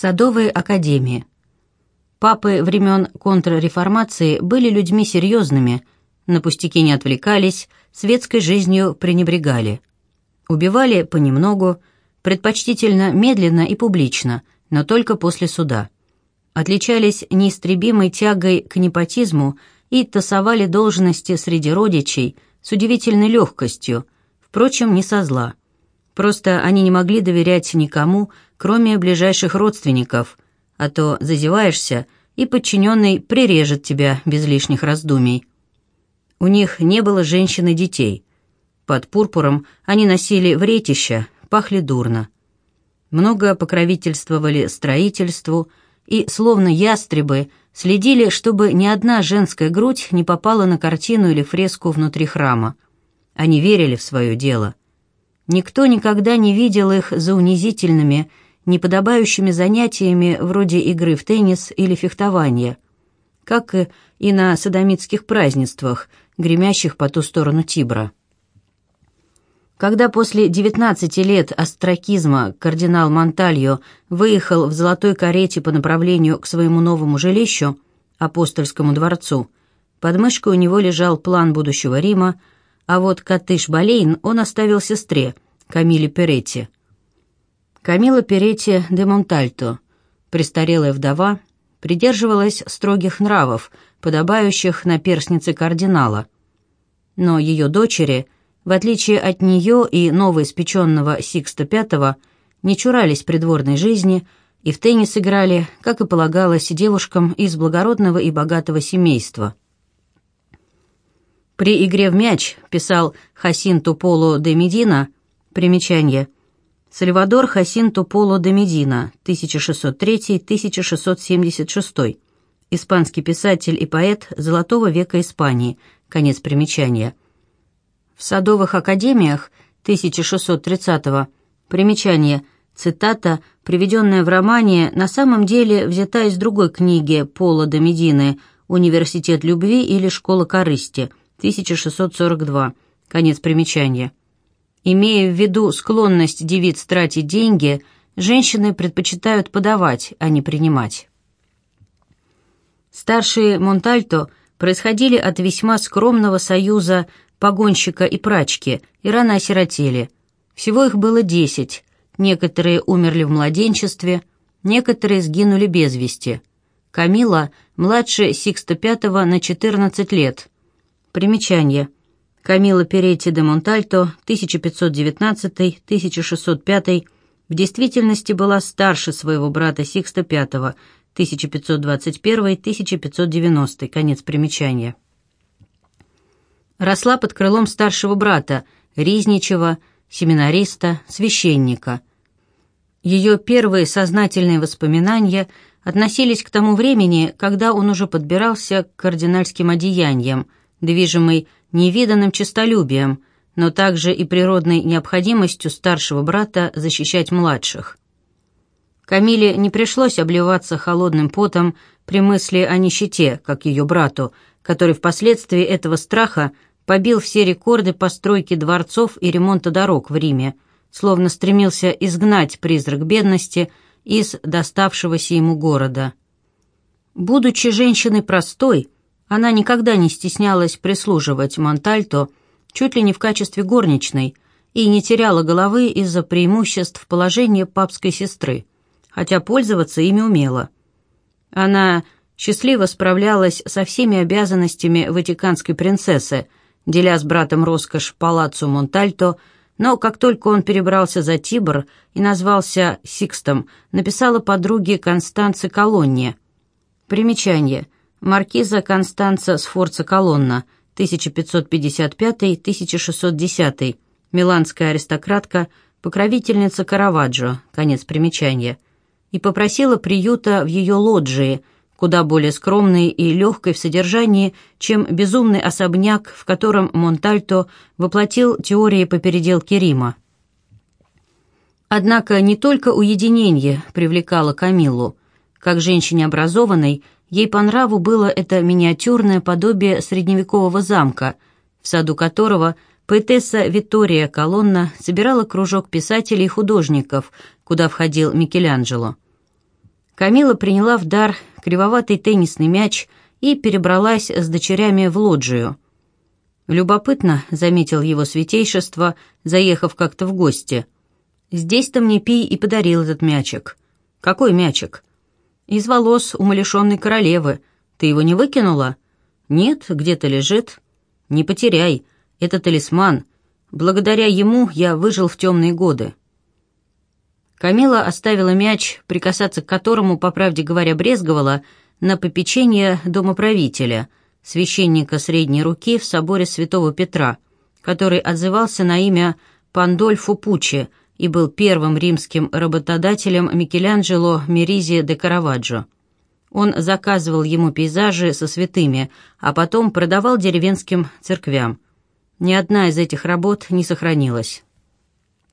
Садовые академии. Папы времен контрреформации были людьми серьезными, на пустяки не отвлекались, светской жизнью пренебрегали. Убивали понемногу, предпочтительно медленно и публично, но только после суда. Отличались неистребимой тягой к непотизму и тасовали должности среди родичей с удивительной легкостью, впрочем, не со зла. Просто они не могли доверять никому, кроме ближайших родственников, а то зазеваешься, и подчиненный прирежет тебя без лишних раздумий. У них не было женщин и детей. Под пурпуром они носили вретища, пахли дурно. Много покровительствовали строительству и, словно ястребы, следили, чтобы ни одна женская грудь не попала на картину или фреску внутри храма. Они верили в свое дело. Никто никогда не видел их за унизительными, неподобающими занятиями вроде игры в теннис или фехтования, как и на садомитских празднествах, гремящих по ту сторону Тибра. Когда после 19 лет остракизма кардинал Монтальо выехал в золотой карете по направлению к своему новому жилищу, апостольскому дворцу, под мышкой у него лежал план будущего Рима, а вот Катыш Болейн он оставил сестре, Камиле Перетти. Камила Перетти де Монтальто, престарелая вдова, придерживалась строгих нравов, подобающих на перстнице кардинала. Но ее дочери, в отличие от нее и новоиспеченного Сикста V, не чурались придворной жизни и в теннис играли, как и полагалось девушкам из благородного и богатого семейства – при игре в мяч, писал Хасинту Поло де Медина, примечание, Сальвадор Хасинту Поло де Медина, 1603-1676, испанский писатель и поэт Золотого века Испании, конец примечания. В садовых академиях 1630-го, примечание, цитата, приведенная в романе, на самом деле взята из другой книги Пола де Медины «Университет любви» или «Школа корысти», 1642. Конец примечания. Имея в виду склонность девиц тратить деньги, женщины предпочитают подавать, а не принимать. Старшие Монтальто происходили от весьма скромного союза погонщика и прачки и рано осиротели. Всего их было десять. Некоторые умерли в младенчестве, некоторые сгинули без вести. Камила младше Сикста V на 14 лет, Примечание. Камила Перетти де Монтальто, 1519-1605, в действительности была старше своего брата Сикста V, 1521-1590, конец примечания. Росла под крылом старшего брата, Ризничева, семинариста, священника. Ее первые сознательные воспоминания относились к тому времени, когда он уже подбирался к кардинальским одеяниям – движимый невиданным честолюбием, но также и природной необходимостью старшего брата защищать младших. Камиле не пришлось обливаться холодным потом при мысли о нищете, как ее брату, который впоследствии этого страха побил все рекорды постройки дворцов и ремонта дорог в Риме, словно стремился изгнать призрак бедности из доставшегося ему города. Будучи женщиной простой, она никогда не стеснялась прислуживать Монтальто чуть ли не в качестве горничной и не теряла головы из-за преимуществ положения папской сестры, хотя пользоваться ими умела. Она счастливо справлялась со всеми обязанностями ватиканской принцессы, деля с братом роскошь палаццо Монтальто, но как только он перебрался за Тибр и назвался Сикстом, написала подруге Констанце Колонне. Примечание – Маркиза Констанца Сфорца Колонна, 1555-1610, миланская аристократка, покровительница Караваджо, конец примечания, и попросила приюта в ее лоджии, куда более скромной и легкой в содержании, чем безумный особняк, в котором Монтальто воплотил теории по переделке Рима. Однако не только уединение привлекало Камиллу. Как женщине образованной, Ей по нраву было это миниатюрное подобие средневекового замка, в саду которого поэтесса Виттория Колонна собирала кружок писателей и художников, куда входил Микеланджело. Камила приняла в дар кривоватый теннисный мяч и перебралась с дочерями в лоджию. «Любопытно», — заметил его святейшество, заехав как-то в гости. «Здесь-то мне Пий и подарил этот мячик». «Какой мячик?» «Из волос умалишенной королевы. Ты его не выкинула?» «Нет, где-то лежит». «Не потеряй. Это талисман. Благодаря ему я выжил в темные годы». Камила оставила мяч, прикасаться к которому, по правде говоря, брезговала, на попечение домоправителя, священника средней руки в соборе святого Петра, который отзывался на имя Пандольфо Пуччи и был первым римским работодателем Микеланджело Меризи де Караваджо. Он заказывал ему пейзажи со святыми, а потом продавал деревенским церквям. Ни одна из этих работ не сохранилась.